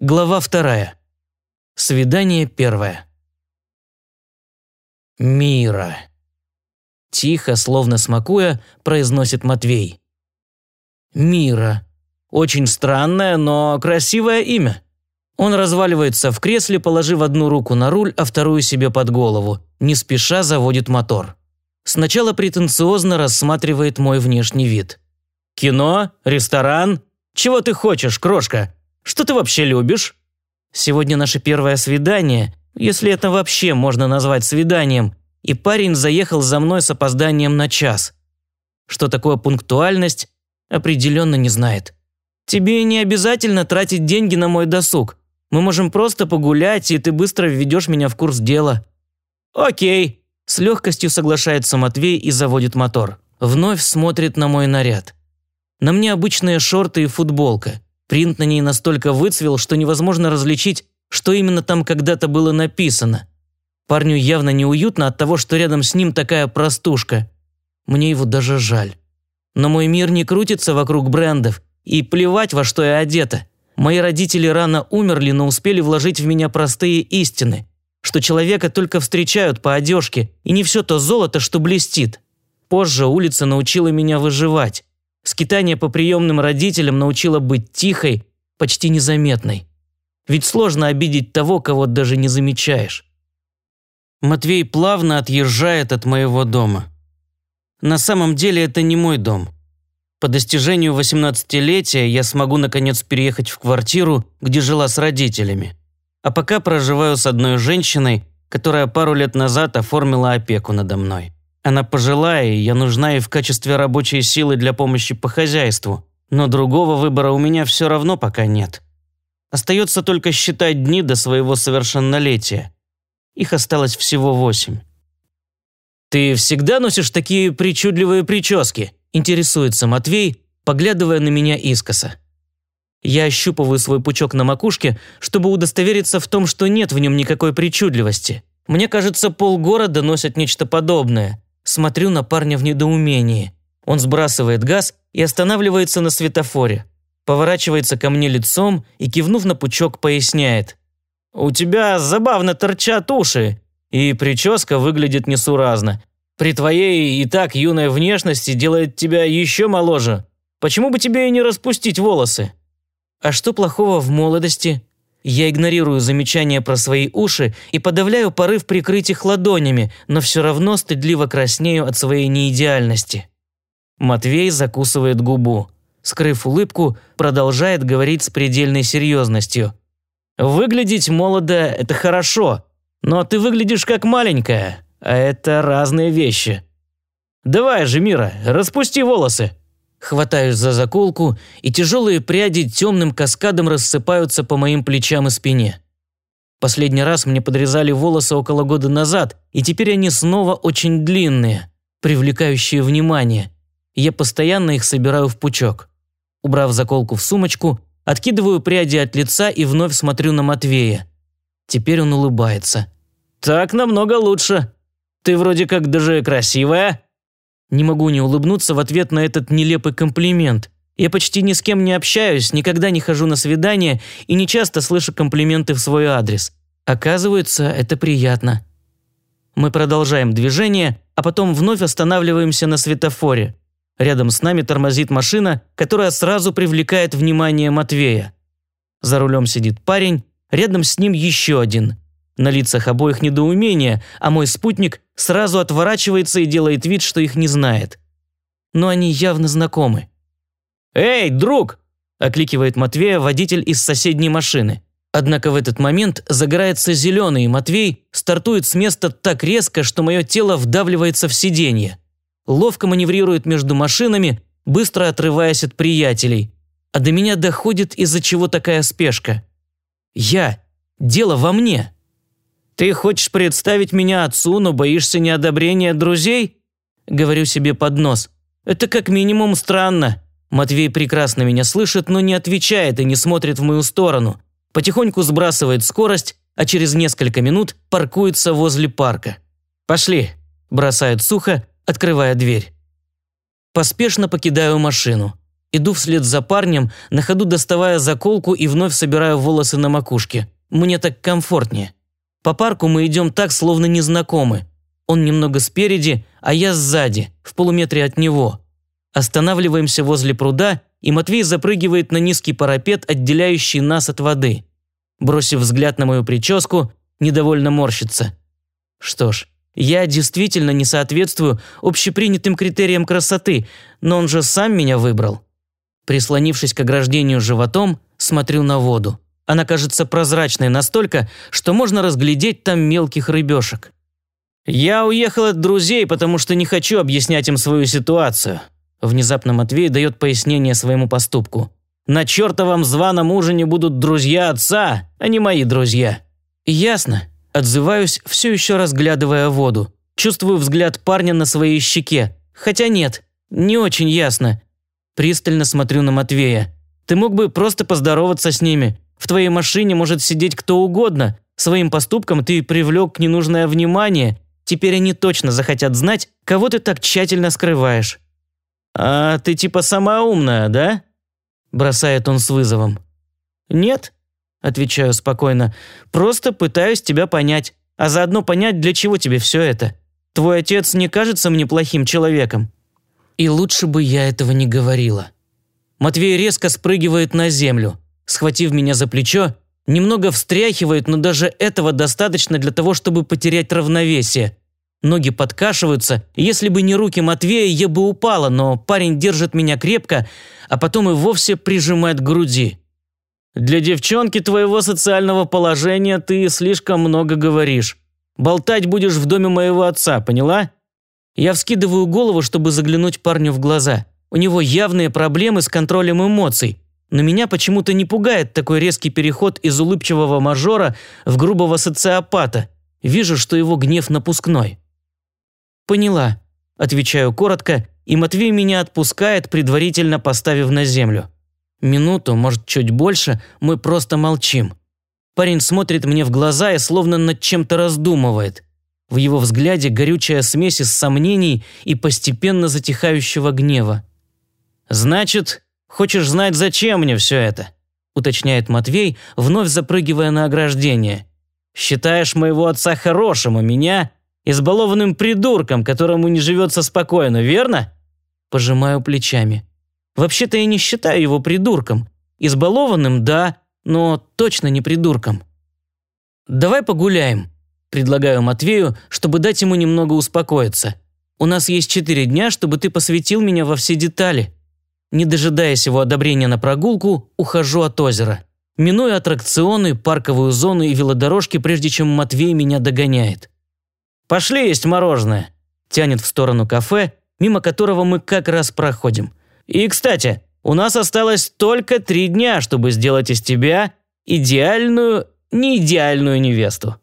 Глава вторая. Свидание первое. Мира. Тихо, словно смакуя, произносит Матвей. Мира. Очень странное, но красивое имя. Он разваливается в кресле, положив одну руку на руль, а вторую себе под голову. Не спеша заводит мотор. Сначала претенциозно рассматривает мой внешний вид. «Кино? Ресторан? Чего ты хочешь, крошка?» Что ты вообще любишь?» «Сегодня наше первое свидание, если это вообще можно назвать свиданием, и парень заехал за мной с опозданием на час. Что такое пунктуальность, определенно не знает. Тебе не обязательно тратить деньги на мой досуг. Мы можем просто погулять, и ты быстро введешь меня в курс дела». «Окей», – с легкостью соглашается Матвей и заводит мотор. Вновь смотрит на мой наряд. На мне обычные шорты и футболка. Принт на ней настолько выцвел, что невозможно различить, что именно там когда-то было написано. Парню явно неуютно от того, что рядом с ним такая простушка. Мне его даже жаль. Но мой мир не крутится вокруг брендов, и плевать, во что я одета. Мои родители рано умерли, но успели вложить в меня простые истины, что человека только встречают по одежке, и не все то золото, что блестит. Позже улица научила меня выживать. Скитание по приемным родителям научило быть тихой, почти незаметной. Ведь сложно обидеть того, кого даже не замечаешь. Матвей плавно отъезжает от моего дома. На самом деле это не мой дом. По достижению 18-летия я смогу наконец переехать в квартиру, где жила с родителями. А пока проживаю с одной женщиной, которая пару лет назад оформила опеку надо мной. Она пожилая, и я нужна ей в качестве рабочей силы для помощи по хозяйству. Но другого выбора у меня все равно пока нет. Остается только считать дни до своего совершеннолетия. Их осталось всего восемь. «Ты всегда носишь такие причудливые прически?» – интересуется Матвей, поглядывая на меня искоса. Я ощупываю свой пучок на макушке, чтобы удостовериться в том, что нет в нем никакой причудливости. Мне кажется, полгорода носят нечто подобное. Смотрю на парня в недоумении. Он сбрасывает газ и останавливается на светофоре. Поворачивается ко мне лицом и, кивнув на пучок, поясняет. «У тебя забавно торчат уши, и прическа выглядит несуразно. При твоей и так юной внешности делает тебя еще моложе. Почему бы тебе и не распустить волосы?» «А что плохого в молодости?» Я игнорирую замечания про свои уши и подавляю порыв прикрыть их ладонями, но все равно стыдливо краснею от своей неидеальности. Матвей закусывает губу. Скрыв улыбку, продолжает говорить с предельной серьезностью. «Выглядеть молодо – это хорошо, но ты выглядишь как маленькая, а это разные вещи. Давай же, Мира, распусти волосы». Хватаюсь за заколку, и тяжелые пряди темным каскадом рассыпаются по моим плечам и спине. Последний раз мне подрезали волосы около года назад, и теперь они снова очень длинные, привлекающие внимание. Я постоянно их собираю в пучок. Убрав заколку в сумочку, откидываю пряди от лица и вновь смотрю на Матвея. Теперь он улыбается. «Так намного лучше. Ты вроде как даже красивая». Не могу не улыбнуться в ответ на этот нелепый комплимент. Я почти ни с кем не общаюсь, никогда не хожу на свидания и не часто слышу комплименты в свой адрес. Оказывается, это приятно. Мы продолжаем движение, а потом вновь останавливаемся на светофоре. Рядом с нами тормозит машина, которая сразу привлекает внимание Матвея. За рулем сидит парень, рядом с ним еще один – на лицах обоих недоумение, а мой спутник сразу отворачивается и делает вид, что их не знает. Но они явно знакомы. «Эй, друг!» – окликивает Матвея водитель из соседней машины. Однако в этот момент загорается зеленый, и Матвей стартует с места так резко, что мое тело вдавливается в сиденье. Ловко маневрирует между машинами, быстро отрываясь от приятелей. А до меня доходит, из-за чего такая спешка. Я. Дело во мне. «Ты хочешь представить меня отцу, но боишься неодобрения друзей?» Говорю себе под нос. «Это как минимум странно». Матвей прекрасно меня слышит, но не отвечает и не смотрит в мою сторону. Потихоньку сбрасывает скорость, а через несколько минут паркуется возле парка. «Пошли», – бросает сухо, открывая дверь. Поспешно покидаю машину. Иду вслед за парнем, на ходу доставая заколку и вновь собираю волосы на макушке. Мне так комфортнее. По парку мы идем так, словно незнакомы. Он немного спереди, а я сзади, в полуметре от него. Останавливаемся возле пруда, и Матвей запрыгивает на низкий парапет, отделяющий нас от воды. Бросив взгляд на мою прическу, недовольно морщится. Что ж, я действительно не соответствую общепринятым критериям красоты, но он же сам меня выбрал. Прислонившись к ограждению животом, смотрю на воду. Она кажется прозрачной настолько, что можно разглядеть там мелких рыбешек. «Я уехал от друзей, потому что не хочу объяснять им свою ситуацию», Внезапно Матвей дает пояснение своему поступку. «На чертовом званом ужине будут друзья отца, а не мои друзья». «Ясно». Отзываюсь, все еще разглядывая воду. Чувствую взгляд парня на своей щеке. Хотя нет, не очень ясно. Пристально смотрю на Матвея. «Ты мог бы просто поздороваться с ними. В твоей машине может сидеть кто угодно. Своим поступком ты привлек ненужное внимание. Теперь они точно захотят знать, кого ты так тщательно скрываешь». «А ты типа самая умная, да?» Бросает он с вызовом. «Нет», – отвечаю спокойно, – «просто пытаюсь тебя понять, а заодно понять, для чего тебе все это. Твой отец не кажется мне плохим человеком». И лучше бы я этого не говорила. Матвей резко спрыгивает на землю, схватив меня за плечо, немного встряхивает, но даже этого достаточно для того, чтобы потерять равновесие. Ноги подкашиваются, если бы не руки Матвея, я бы упала, но парень держит меня крепко, а потом и вовсе прижимает к груди. «Для девчонки твоего социального положения ты слишком много говоришь. Болтать будешь в доме моего отца, поняла?» Я вскидываю голову, чтобы заглянуть парню в глаза. У него явные проблемы с контролем эмоций, но меня почему-то не пугает такой резкий переход из улыбчивого мажора в грубого социопата. Вижу, что его гнев напускной. «Поняла», – отвечаю коротко, и Матвей меня отпускает, предварительно поставив на землю. Минуту, может, чуть больше, мы просто молчим. Парень смотрит мне в глаза и словно над чем-то раздумывает. В его взгляде горючая смесь из сомнений и постепенно затихающего гнева. «Значит, хочешь знать, зачем мне все это?» – уточняет Матвей, вновь запрыгивая на ограждение. «Считаешь моего отца хорошим, а меня избалованным придурком, которому не живется спокойно, верно?» Пожимаю плечами. «Вообще-то я не считаю его придурком. Избалованным – да, но точно не придурком». «Давай погуляем», – предлагаю Матвею, чтобы дать ему немного успокоиться. «У нас есть четыре дня, чтобы ты посвятил меня во все детали». Не дожидаясь его одобрения на прогулку, ухожу от озера. Миную аттракционы, парковую зону и велодорожки, прежде чем Матвей меня догоняет. «Пошли есть мороженое», – тянет в сторону кафе, мимо которого мы как раз проходим. «И, кстати, у нас осталось только три дня, чтобы сделать из тебя идеальную, не идеальную невесту».